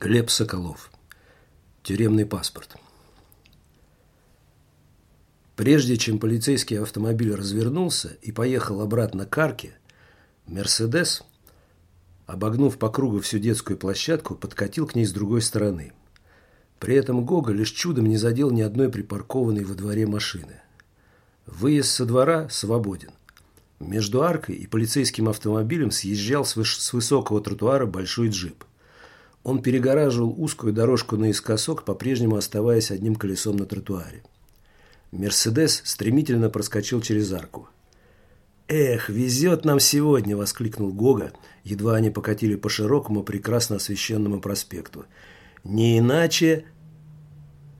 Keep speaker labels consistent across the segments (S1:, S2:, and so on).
S1: Глеб Соколов. Тюремный паспорт. Прежде чем полицейский автомобиль развернулся и поехал обратно к арке, «Мерседес», обогнув по кругу всю детскую площадку, подкатил к ней с другой стороны. При этом Гога лишь чудом не задел ни одной припаркованной во дворе машины. Выезд со двора свободен. Между аркой и полицейским автомобилем съезжал с высокого тротуара большой джип. Он перегораживал узкую дорожку наискосок, по-прежнему оставаясь одним колесом на тротуаре. «Мерседес» стремительно проскочил через арку. «Эх, везет нам сегодня!» – воскликнул Гога, едва они покатили по широкому, прекрасно освещенному проспекту. «Не иначе...»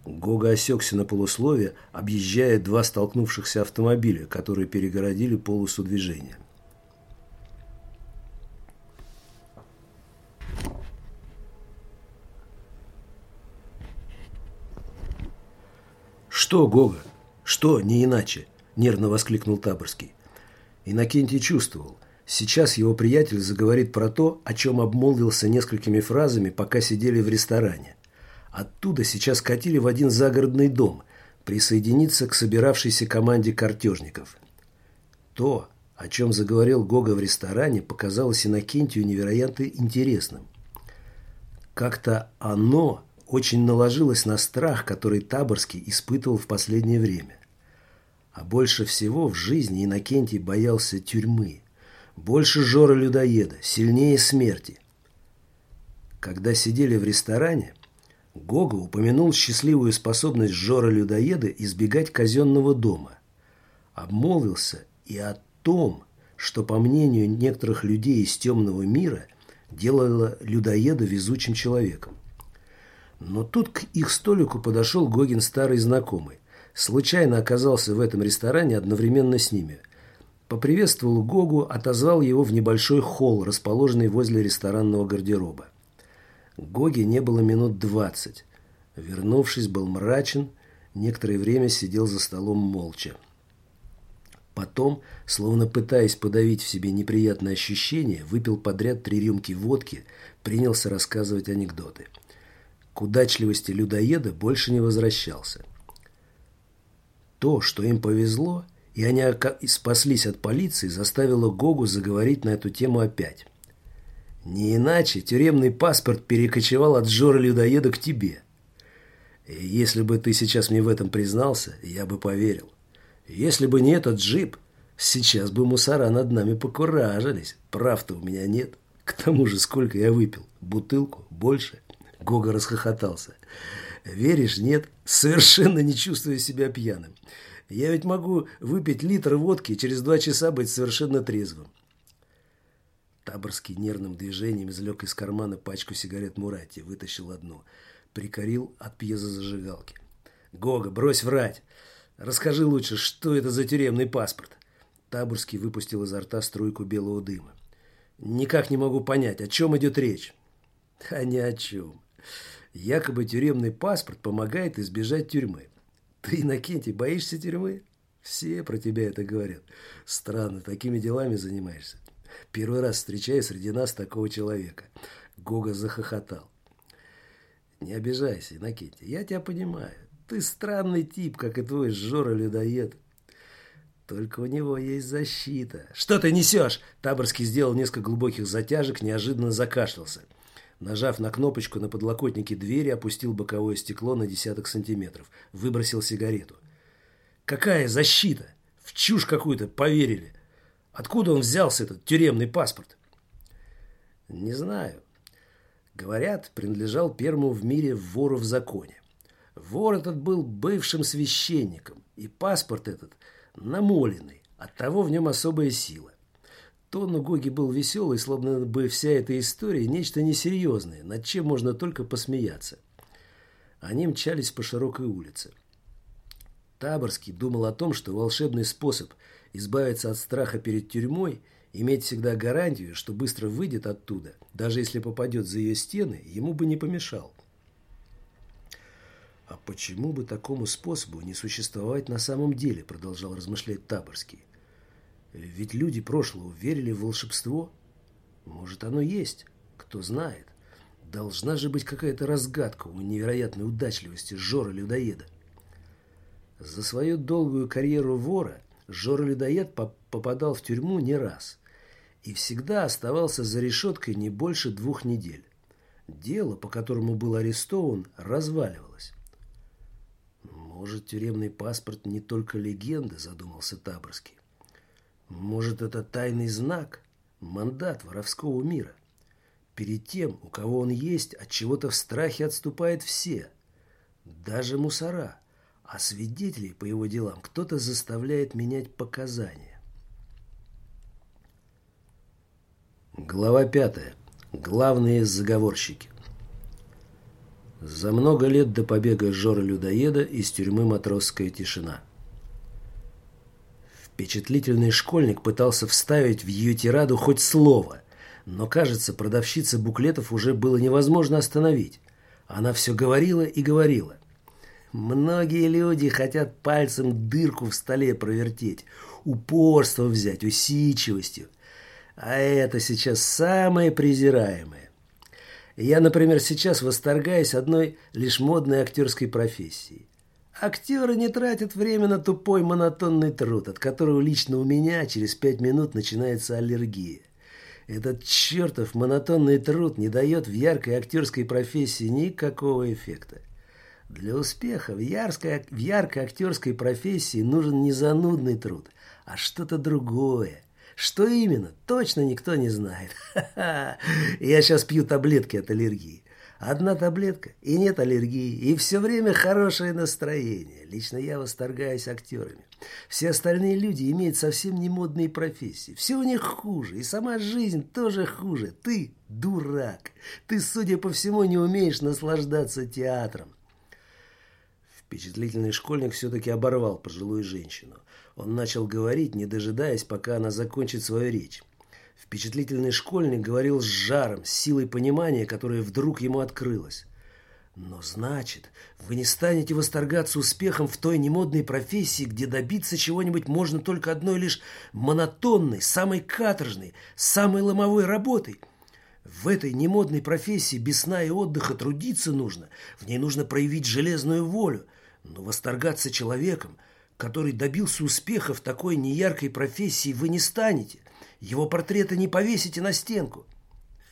S1: Гога осекся на полусловие, объезжая два столкнувшихся автомобиля, которые перегородили полосу движения. «Что, Гога? Что, не иначе?» – нервно воскликнул Таборский. Иннокентий чувствовал. Сейчас его приятель заговорит про то, о чем обмолвился несколькими фразами, пока сидели в ресторане. Оттуда сейчас катили в один загородный дом, присоединиться к собиравшейся команде картежников. То, о чем заговорил Гога в ресторане, показалось Иннокентию невероятно интересным. Как-то оно очень наложилось на страх, который Таборский испытывал в последнее время. А больше всего в жизни Иннокентий боялся тюрьмы. Больше Жора-людоеда, сильнее смерти. Когда сидели в ресторане, Гога упомянул счастливую способность Жора-людоеда избегать казенного дома. Обмолвился и о том, что, по мнению некоторых людей из темного мира, делало людоеда везучим человеком. Но тут к их столику подошел Гогин старый знакомый. Случайно оказался в этом ресторане одновременно с ними. Поприветствовал Гогу, отозвал его в небольшой холл, расположенный возле ресторанного гардероба. Гоги не было минут двадцать. Вернувшись, был мрачен, некоторое время сидел за столом молча. Потом, словно пытаясь подавить в себе неприятное ощущение, выпил подряд три рюмки водки, принялся рассказывать анекдоты – удачливости людоеда больше не возвращался. То, что им повезло, и они спаслись от полиции, заставило Гогу заговорить на эту тему опять. Не иначе тюремный паспорт перекочевал от Жора-людоеда к тебе. И если бы ты сейчас мне в этом признался, я бы поверил. Если бы не этот джип, сейчас бы мусора над нами покуражились. Прав-то у меня нет. К тому же, сколько я выпил? Бутылку? Больше? — Гога расхохотался. «Веришь, нет? Совершенно не чувствую себя пьяным. Я ведь могу выпить литр водки и через два часа быть совершенно трезвым». Таборский нервным движением извлек из кармана пачку сигарет Мурати, вытащил одну. Прикорил от пьезозажигалки. «Гога, брось врать! Расскажи лучше, что это за тюремный паспорт?» Таборский выпустил изо рта струйку белого дыма. «Никак не могу понять, о чем идет речь?» «А ни о чем. Якобы тюремный паспорт помогает избежать тюрьмы. Ты, Иннокентий, боишься тюрьмы? Все про тебя это говорят. Странно, такими делами занимаешься. Первый раз встречаю среди нас такого человека. Гога захохотал. Не обижайся, Иннокентий, я тебя понимаю. Ты странный тип, как и твой Жора-людоед. Только у него есть защита. Что ты несешь? Таборский сделал несколько глубоких затяжек, неожиданно закашлялся. Нажав на кнопочку на подлокотнике двери, опустил боковое стекло на десяток сантиметров. Выбросил сигарету. «Какая защита? В чушь какую-то поверили. Откуда он взялся, этот тюремный паспорт?» «Не знаю. Говорят, принадлежал первому в мире вору в законе. Вор этот был бывшим священником, и паспорт этот намоленный, оттого в нем особая сила. Тон у Гоги был веселый, словно бы вся эта история нечто несерьезное, над чем можно только посмеяться. Они мчались по широкой улице. Таборский думал о том, что волшебный способ избавиться от страха перед тюрьмой – иметь всегда гарантию, что быстро выйдет оттуда, даже если попадет за ее стены, ему бы не помешал. «А почему бы такому способу не существовать на самом деле?» – продолжал размышлять Таборский. Ведь люди прошлого верили в волшебство. Может, оно есть, кто знает. Должна же быть какая-то разгадка у невероятной удачливости Жора-людоеда. За свою долгую карьеру вора Жора-людоед попадал в тюрьму не раз и всегда оставался за решеткой не больше двух недель. Дело, по которому был арестован, разваливалось. «Может, тюремный паспорт не только легенда», – задумался Таборский. «Может, это тайный знак, мандат воровского мира. Перед тем, у кого он есть, от чего-то в страхе отступают все, даже мусора, а свидетелей по его делам кто-то заставляет менять показания». Глава пятая. Главные заговорщики. За много лет до побега Жора-людоеда из тюрьмы «Матросская тишина». Впечатлительный школьник пытался вставить в ее тираду хоть слово, но, кажется, продавщице буклетов уже было невозможно остановить. Она все говорила и говорила. Многие люди хотят пальцем дырку в столе провертеть, упорство взять, усидчивостью. А это сейчас самое презираемое. Я, например, сейчас восторгаюсь одной лишь модной актерской профессией. Актеры не тратят время на тупой монотонный труд, от которого лично у меня через пять минут начинается аллергия. Этот чертов монотонный труд не дает в яркой актерской профессии никакого эффекта. Для успеха в, яркой, в яркой актерской профессии нужен не занудный труд, а что-то другое – что именно, точно никто не знает. Я сейчас пью таблетки от аллергии. Одна таблетка, и нет аллергии, и все время хорошее настроение. Лично я восторгаюсь актерами. Все остальные люди имеют совсем не модные профессии. Все у них хуже, и сама жизнь тоже хуже. Ты дурак. Ты, судя по всему, не умеешь наслаждаться театром. Впечатлительный школьник все-таки оборвал пожилую женщину. Он начал говорить, не дожидаясь, пока она закончит свою речь. Впечатлительный школьник говорил с жаром, с силой понимания, которая вдруг ему открылась. «Но значит, вы не станете восторгаться успехом в той немодной профессии, где добиться чего-нибудь можно только одной лишь монотонной, самой каторжной, самой ломовой работой?» В этой немодной профессии без сна и отдыха трудиться нужно, в ней нужно проявить железную волю – но восторгаться человеком, который добился успеха в такой неяркой профессии, вы не станете. Его портрета не повесите на стенку.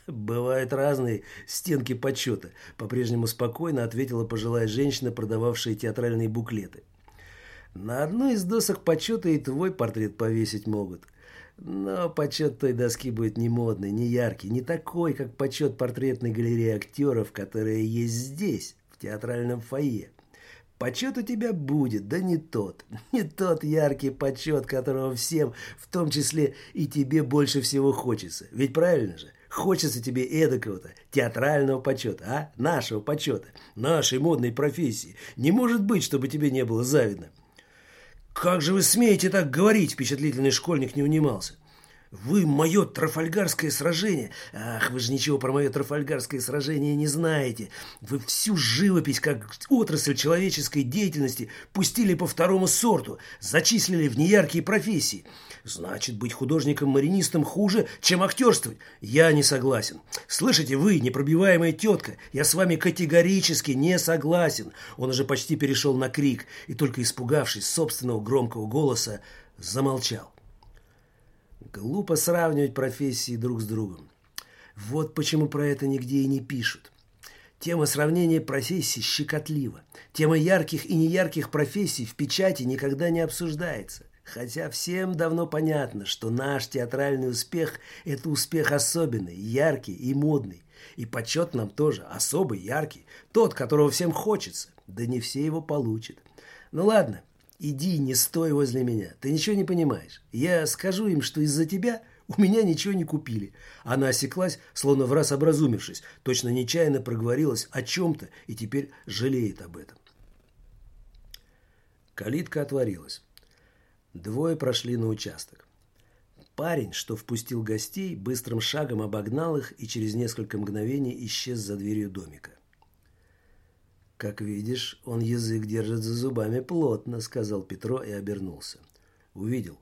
S1: Бывают разные стенки почета, по-прежнему спокойно ответила пожилая женщина, продававшая театральные буклеты. На одной из досок почета и твой портрет повесить могут. Но почет той доски будет не модный, не яркий, не такой, как почет портретной галереи актеров, которая есть здесь, в театральном фойе. Почет у тебя будет, да не тот. Не тот яркий почет, которого всем, в том числе и тебе, больше всего хочется. Ведь правильно же? Хочется тебе эдакого-то, театрального почета, а? Нашего почета, нашей модной профессии. Не может быть, чтобы тебе не было завидно. «Как же вы смеете так говорить?» – впечатлительный школьник не унимался. Вы мое Трафальгарское сражение. Ах, вы же ничего про мое Трафальгарское сражение не знаете. Вы всю живопись, как отрасль человеческой деятельности, пустили по второму сорту, зачислили в неяркие профессии. Значит, быть художником-маринистом хуже, чем актерствовать? Я не согласен. Слышите, вы, непробиваемая тетка, я с вами категорически не согласен. Он уже почти перешел на крик и, только испугавшись собственного громкого голоса, замолчал. Глупо сравнивать профессии друг с другом. Вот почему про это нигде и не пишут. Тема сравнения профессий щекотлива. Тема ярких и неярких профессий в печати никогда не обсуждается. Хотя всем давно понятно, что наш театральный успех – это успех особенный, яркий и модный. И почет нам тоже особый, яркий. Тот, которого всем хочется. Да не все его получат. Ну ладно, Иди, не стой возле меня. Ты ничего не понимаешь. Я скажу им, что из-за тебя у меня ничего не купили. Она осеклась, словно в раз образумившись, точно нечаянно проговорилась о чем-то и теперь жалеет об этом. Калитка отворилась. Двое прошли на участок. Парень, что впустил гостей, быстрым шагом обогнал их и через несколько мгновений исчез за дверью домика. «Как видишь, он язык держит за зубами плотно», — сказал Петро и обернулся. Увидел.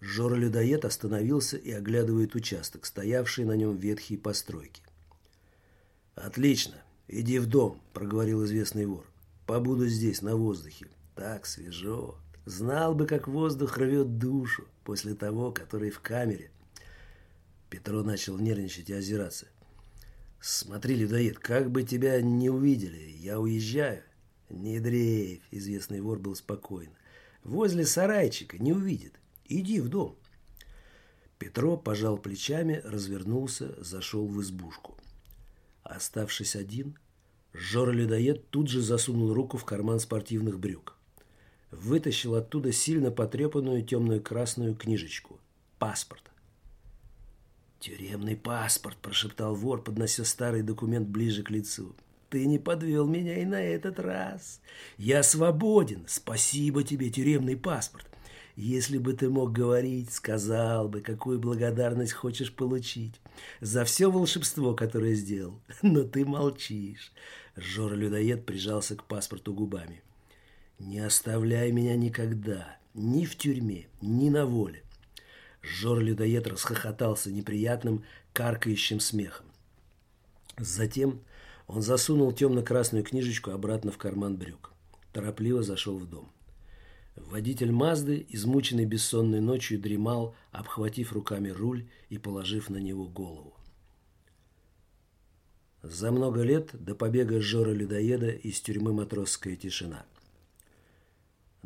S1: Жора-людоед остановился и оглядывает участок, стоявший на нем ветхие постройки. «Отлично. Иди в дом», – проговорил известный вор. «Побуду здесь, на воздухе. Так свежо. Знал бы, как воздух рвет душу после того, который в камере». Петро начал нервничать и озираться. «Смотри, людоед, как бы тебя не увидели. Я уезжаю». «Не дрейф», – известный вор был спокоен. «Возле сарайчика не увидит. Иди в дом». Петро пожал плечами, развернулся, зашел в избушку. Оставшись один, Жора-людоед тут же засунул руку в карман спортивных брюк. Вытащил оттуда сильно потрепанную темную красную книжечку. Паспорт. «Тюремный паспорт», – прошептал вор, поднося старый документ ближе к лицу. «Ты не подвел меня и на этот раз. Я свободен. Спасибо тебе, тюремный паспорт. Если бы ты мог говорить, сказал бы, какую благодарность хочешь получить за все волшебство, которое сделал. Но ты молчишь. Жора-людоед прижался к паспорту губами. Не оставляй меня никогда, ни в тюрьме, ни на воле. Жора-людоед расхохотался неприятным, каркающим смехом. Затем он засунул темно-красную книжечку обратно в карман брюк. Торопливо зашел в дом. Водитель Мазды, измученный бессонной ночью, дремал, обхватив руками руль и положив на него голову. За много лет до побега Жора-людоеда из тюрьмы «Матросская тишина».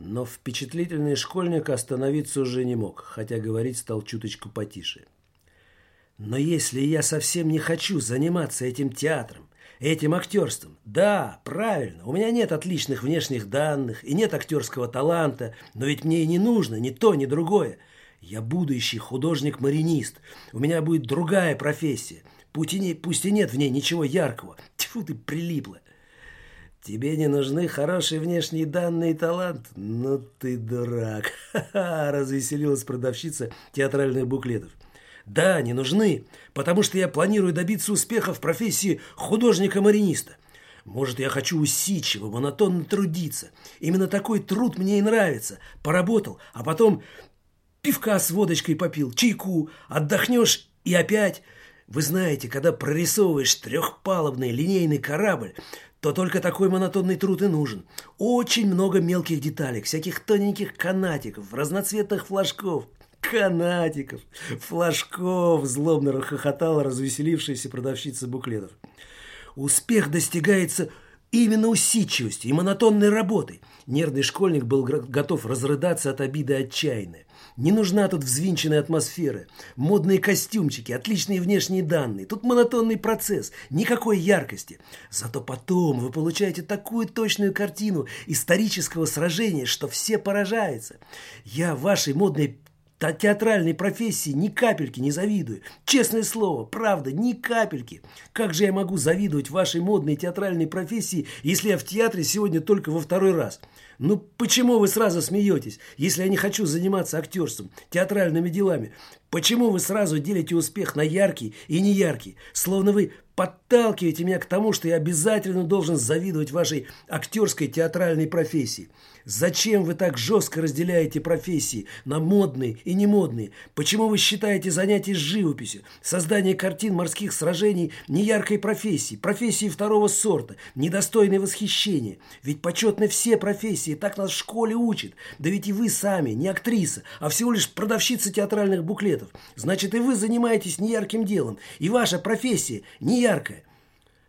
S1: Но впечатлительный школьник остановиться уже не мог, хотя говорить стал чуточку потише. «Но если я совсем не хочу заниматься этим театром, этим актерством. Да, правильно, у меня нет отличных внешних данных и нет актерского таланта, но ведь мне и не нужно ни то, ни другое. Я будущий художник-маринист, у меня будет другая профессия, пусть и, не, пусть и нет в ней ничего яркого. Тьфу ты, прилипла. Тебе не нужны хорошие внешние данные и талант? Ну ты дурак. Развеселилась продавщица театральных буклетов. Да, не нужны, потому что я планирую добиться успеха в профессии художника-мариниста. Может, я хочу усидчиво, монотонно трудиться. Именно такой труд мне и нравится. Поработал, а потом пивка с водочкой попил, чайку, отдохнешь и опять. Вы знаете, когда прорисовываешь трехпалубный линейный корабль, то только такой монотонный труд и нужен. Очень много мелких деталек, всяких тоненьких канатиков, разноцветных флажков – канатиков, флажков, злобно хохотала развеселившаяся продавщица буклетов. Успех достигается именно усидчивостью и монотонной работой. Нервный школьник был готов разрыдаться от обиды отчаянно. Не нужна тут взвинченная атмосфера, модные костюмчики, отличные внешние данные. Тут монотонный процесс, никакой яркости. Зато потом вы получаете такую точную картину исторического сражения, что все поражаются. Я вашей модной театральной профессии ни капельки не завидую. Честное слово, правда, ни капельки. Как же я могу завидовать вашей модной театральной профессии, если я в театре сегодня только во второй раз? Ну почему вы сразу смеетесь, если я не хочу заниматься актерством, театральными делами? Почему вы сразу делите успех на яркий и неяркий, словно вы подталкиваете меня к тому, что я обязательно должен завидовать вашей актерской театральной профессии? Зачем вы так жестко разделяете профессии на модные и немодные? Почему вы считаете занятие живописью, создание картин морских сражений неяркой профессией, профессией второго сорта, недостойной восхищения? Ведь почетны все профессии, так нас в школе учат. Да ведь и вы сами не актриса, а всего лишь продавщица театральных буклетов. Значит, и вы занимаетесь неярким делом, и ваша профессия неяркая.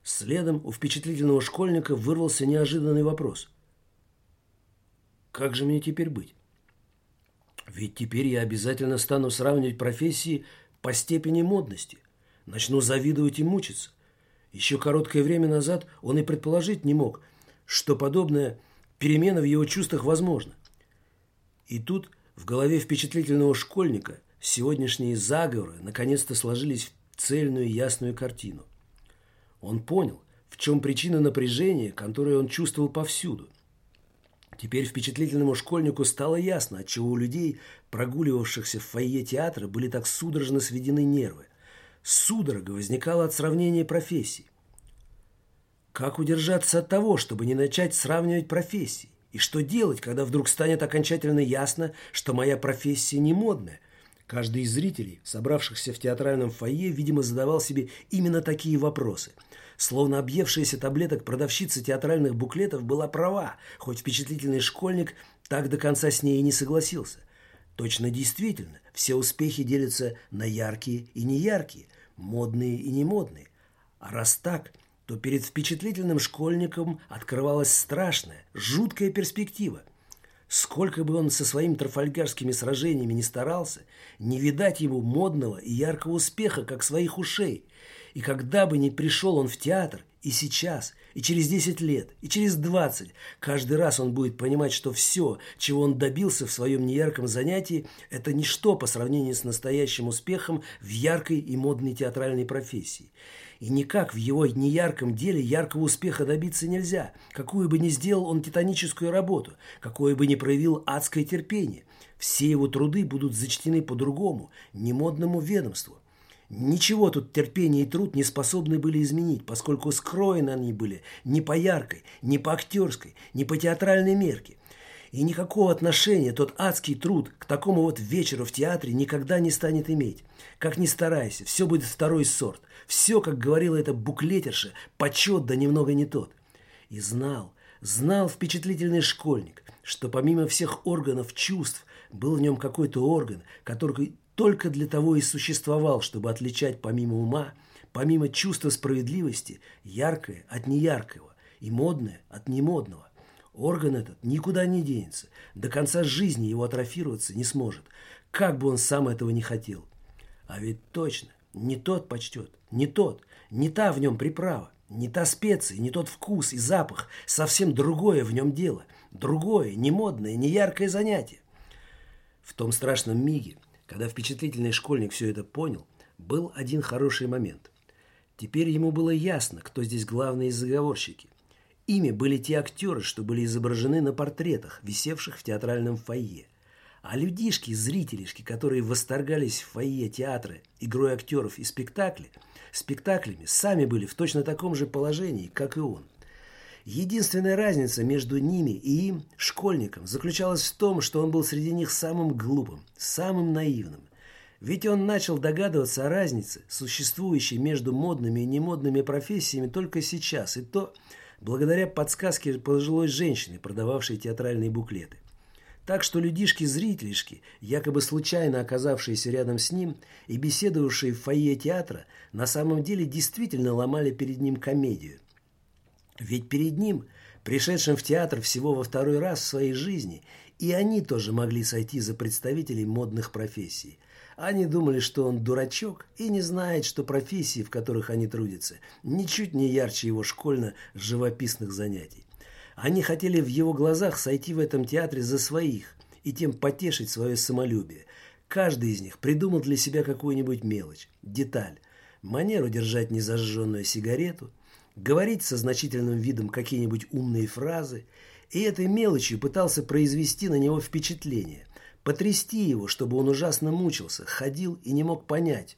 S1: Следом у впечатлительного школьника вырвался неожиданный вопрос. Как же мне теперь быть? Ведь теперь я обязательно стану сравнивать профессии по степени модности. Начну завидовать и мучиться. Еще короткое время назад он и предположить не мог, что подобная перемена в его чувствах возможна. И тут в голове впечатлительного школьника сегодняшние заговоры наконец-то сложились в цельную ясную картину. Он понял, в чем причина напряжения, которое он чувствовал повсюду – Теперь впечатлительному школьнику стало ясно, отчего у людей, прогуливавшихся в фойе театра, были так судорожно сведены нервы. Судорога возникала от сравнения профессий. Как удержаться от того, чтобы не начать сравнивать профессии? И что делать, когда вдруг станет окончательно ясно, что моя профессия не модная? Каждый из зрителей, собравшихся в театральном фойе, видимо, задавал себе именно такие вопросы. Словно объевшаяся таблеток продавщица театральных буклетов была права, хоть впечатлительный школьник так до конца с ней и не согласился. Точно действительно, все успехи делятся на яркие и неяркие, модные и немодные. А раз так, то перед впечатлительным школьником открывалась страшная, жуткая перспектива – Сколько бы он со своими трафальгарскими сражениями не старался, не видать ему модного и яркого успеха, как своих ушей. И когда бы ни пришел он в театр, и сейчас, и через 10 лет, и через 20, каждый раз он будет понимать, что все, чего он добился в своем неярком занятии, это ничто по сравнению с настоящим успехом в яркой и модной театральной профессии. И никак в его неярком деле яркого успеха добиться нельзя, какую бы ни сделал он титаническую работу, какое бы ни проявил адское терпение. Все его труды будут зачтены по-другому, немодному ведомству. Ничего тут терпение и труд не способны были изменить, поскольку скроены они были не по яркой, не по актерской, не по театральной мерке. И никакого отношения тот адский труд к такому вот вечеру в театре никогда не станет иметь. Как ни старайся, все будет второй сорт. Все, как говорила эта буклетерша, почет да немного не тот. И знал, знал впечатлительный школьник, что помимо всех органов чувств был в нем какой-то орган, который только для того и существовал, чтобы отличать помимо ума, помимо чувства справедливости, яркое от неяркого и модное от немодного. Орган этот никуда не денется, до конца жизни его атрофироваться не сможет, как бы он сам этого не хотел. А ведь точно, не тот почтет, не тот, не та в нем приправа, не та специя, не тот вкус и запах, совсем другое в нем дело, другое, не модное, не яркое занятие. В том страшном миге, когда впечатлительный школьник все это понял, был один хороший момент. Теперь ему было ясно, кто здесь главные заговорщики. Ими были те актеры, что были изображены на портретах, висевших в театральном фойе. А людишки, зрителишки, которые восторгались в фойе театра игрой актеров и спектакли, спектаклями сами были в точно таком же положении, как и он. Единственная разница между ними и им, школьником, заключалась в том, что он был среди них самым глупым, самым наивным. Ведь он начал догадываться о разнице, существующей между модными и немодными профессиями только сейчас, и то благодаря подсказке пожилой женщины, продававшей театральные буклеты. Так что людишки-зрителишки, якобы случайно оказавшиеся рядом с ним и беседовавшие в фойе театра, на самом деле действительно ломали перед ним комедию. Ведь перед ним, пришедшим в театр всего во второй раз в своей жизни, и они тоже могли сойти за представителей модных профессий – они думали, что он дурачок и не знает, что профессии, в которых они трудятся, ничуть не ярче его школьно-живописных занятий. Они хотели в его глазах сойти в этом театре за своих и тем потешить свое самолюбие. Каждый из них придумал для себя какую-нибудь мелочь, деталь, манеру держать незажженную сигарету, говорить со значительным видом какие-нибудь умные фразы, и этой мелочью пытался произвести на него впечатление – потрясти его, чтобы он ужасно мучился, ходил и не мог понять.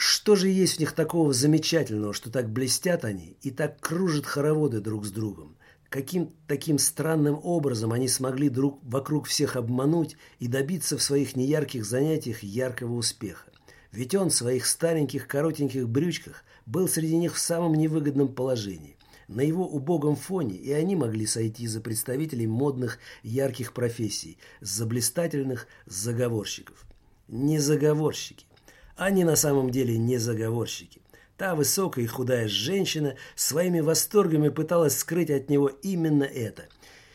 S1: Что же есть в них такого замечательного, что так блестят они и так кружат хороводы друг с другом? Каким таким странным образом они смогли друг вокруг всех обмануть и добиться в своих неярких занятиях яркого успеха? Ведь он в своих стареньких коротеньких брючках был среди них в самом невыгодном положении на его убогом фоне и они могли сойти за представителей модных ярких профессий, за блистательных заговорщиков. Не заговорщики. Они на самом деле не заговорщики. Та высокая и худая женщина своими восторгами пыталась скрыть от него именно это.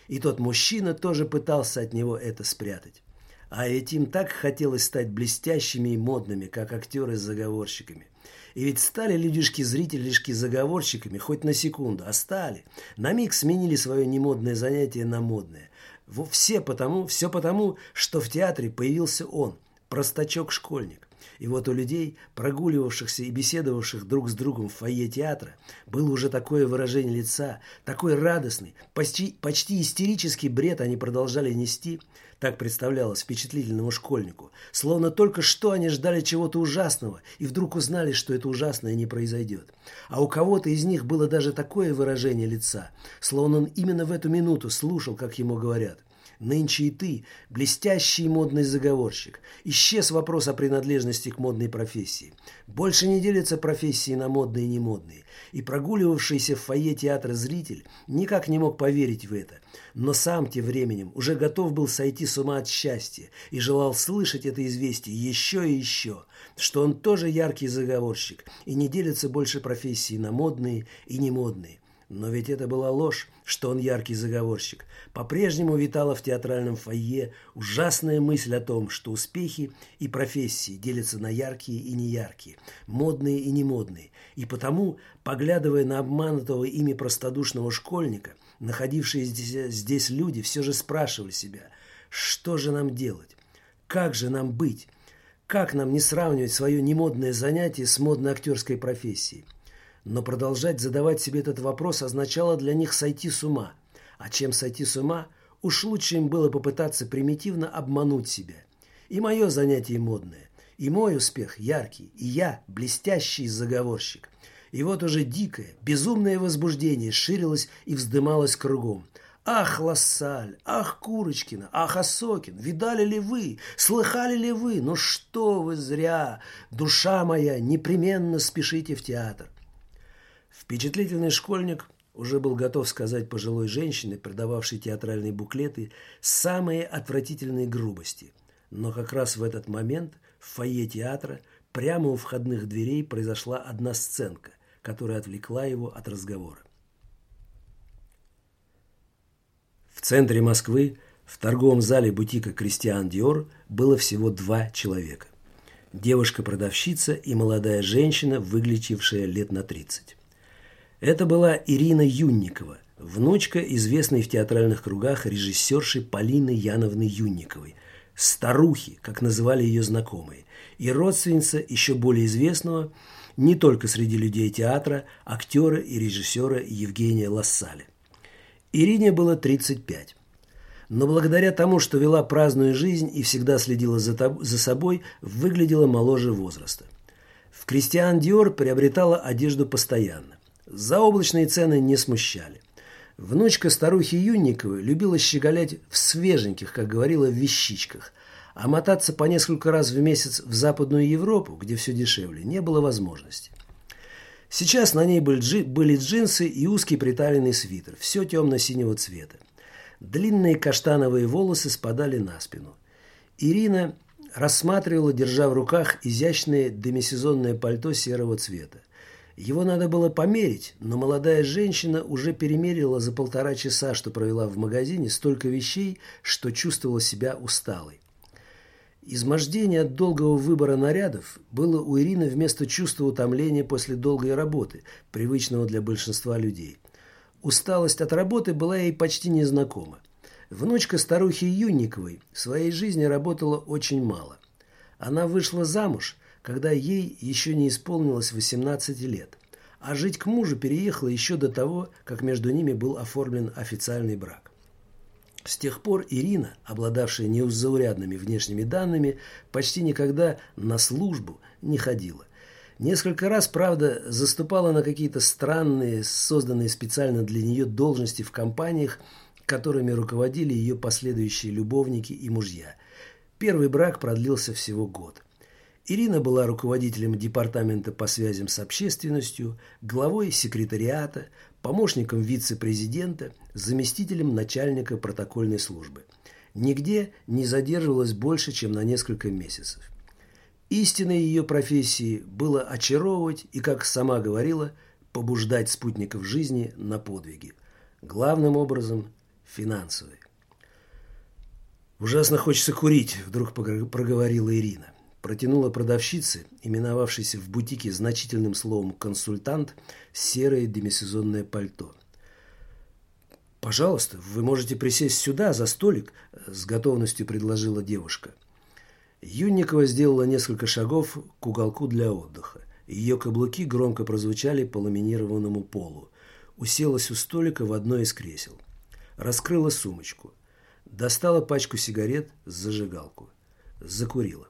S1: И тот мужчина тоже пытался от него это спрятать. А этим так хотелось стать блестящими и модными, как актеры с заговорщиками. И ведь стали людишки-зрителишки заговорщиками хоть на секунду, а стали. На миг сменили свое немодное занятие на модное. Все потому, все потому, что в театре появился он, простачок-школьник. И вот у людей, прогуливавшихся и беседовавших друг с другом в фойе театра, было уже такое выражение лица, такой радостный, почти, почти истерический бред они продолжали нести, так представлялось впечатлительному школьнику, словно только что они ждали чего-то ужасного и вдруг узнали, что это ужасное не произойдет. А у кого-то из них было даже такое выражение лица, словно он именно в эту минуту слушал, как ему говорят – Нынче и ты, блестящий модный заговорщик. Исчез вопрос о принадлежности к модной профессии. Больше не делятся профессии на модные и немодные. И прогуливавшийся в фойе театра зритель никак не мог поверить в это. Но сам тем временем уже готов был сойти с ума от счастья и желал слышать это известие еще и еще, что он тоже яркий заговорщик и не делится больше профессии на модные и немодные. Но ведь это была ложь, что он яркий заговорщик. По-прежнему витала в театральном фойе ужасная мысль о том, что успехи и профессии делятся на яркие и неяркие, модные и немодные. И потому, поглядывая на обманутого ими простодушного школьника, находившиеся здесь люди все же спрашивали себя, что же нам делать, как же нам быть, как нам не сравнивать свое немодное занятие с модной актерской профессией. Но продолжать задавать себе этот вопрос означало для них сойти с ума. А чем сойти с ума, уж лучше им было попытаться примитивно обмануть себя. И мое занятие модное, и мой успех яркий, и я блестящий заговорщик. И вот уже дикое, безумное возбуждение ширилось и вздымалось кругом. Ах, Лассаль, ах, Курочкина, ах, Осокин, видали ли вы, слыхали ли вы? Ну что вы зря, душа моя, непременно спешите в театр. Впечатлительный школьник уже был готов сказать пожилой женщине, продававшей театральные буклеты, самые отвратительные грубости. Но как раз в этот момент в фойе театра прямо у входных дверей произошла одна сценка, которая отвлекла его от разговора. В центре Москвы, в торговом зале бутика «Кристиан Диор» было всего два человека. Девушка-продавщица и молодая женщина, выглядевшая лет на 30. Это была Ирина Юнникова, внучка известной в театральных кругах режиссерши Полины Яновны Юнниковой, старухи, как называли ее знакомые, и родственница еще более известного не только среди людей театра, актера и режиссера Евгения Лассаля. Ирине было 35. Но благодаря тому, что вела праздную жизнь и всегда следила за, за собой, выглядела моложе возраста. В Кристиан Диор приобретала одежду постоянно. Заоблачные цены не смущали. Внучка старухи Юнниковой любила щеголять в свеженьких, как говорила, вещичках, а мотаться по несколько раз в месяц в Западную Европу, где все дешевле, не было возможности. Сейчас на ней были джинсы и узкий приталенный свитер, все темно-синего цвета. Длинные каштановые волосы спадали на спину. Ирина рассматривала, держа в руках изящное демисезонное пальто серого цвета. Его надо было померить, но молодая женщина уже перемерила за полтора часа, что провела в магазине, столько вещей, что чувствовала себя усталой. Измождение от долгого выбора нарядов было у Ирины вместо чувства утомления после долгой работы, привычного для большинства людей. Усталость от работы была ей почти незнакома. Внучка старухи Юнниковой в своей жизни работала очень мало. Она вышла замуж – когда ей еще не исполнилось 18 лет, а жить к мужу переехала еще до того, как между ними был оформлен официальный брак. С тех пор Ирина, обладавшая неузаурядными внешними данными, почти никогда на службу не ходила. Несколько раз, правда, заступала на какие-то странные, созданные специально для нее должности в компаниях, которыми руководили ее последующие любовники и мужья. Первый брак продлился всего год. Ирина была руководителем департамента по связям с общественностью, главой секретариата, помощником вице-президента, заместителем начальника протокольной службы. Нигде не задерживалась больше, чем на несколько месяцев. Истиной ее профессии было очаровывать и, как сама говорила, побуждать спутников жизни на подвиги. Главным образом – финансовые. «Ужасно хочется курить», – вдруг проговорила Ирина протянула продавщице, именовавшейся в бутике значительным словом «консультант», серое демисезонное пальто. «Пожалуйста, вы можете присесть сюда, за столик», – с готовностью предложила девушка. Юнникова сделала несколько шагов к уголку для отдыха. Ее каблуки громко прозвучали по ламинированному полу. Уселась у столика в одно из кресел. Раскрыла сумочку. Достала пачку сигарет, зажигалку. Закурила.